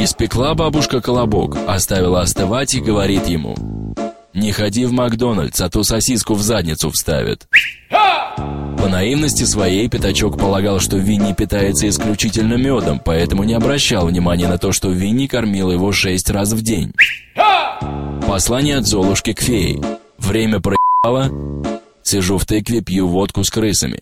Испекла бабушка колобок, оставила остывать и говорит ему. «Не ходи в Макдональдс, а то сосиску в задницу вставят». По наивности своей Пятачок полагал, что Винни питается исключительно медом, поэтому не обращал внимания на то, что Винни кормил его шесть раз в день. Послание от Золушки к фее. Время проебало. Сижу в тыкве, пью водку с крысами.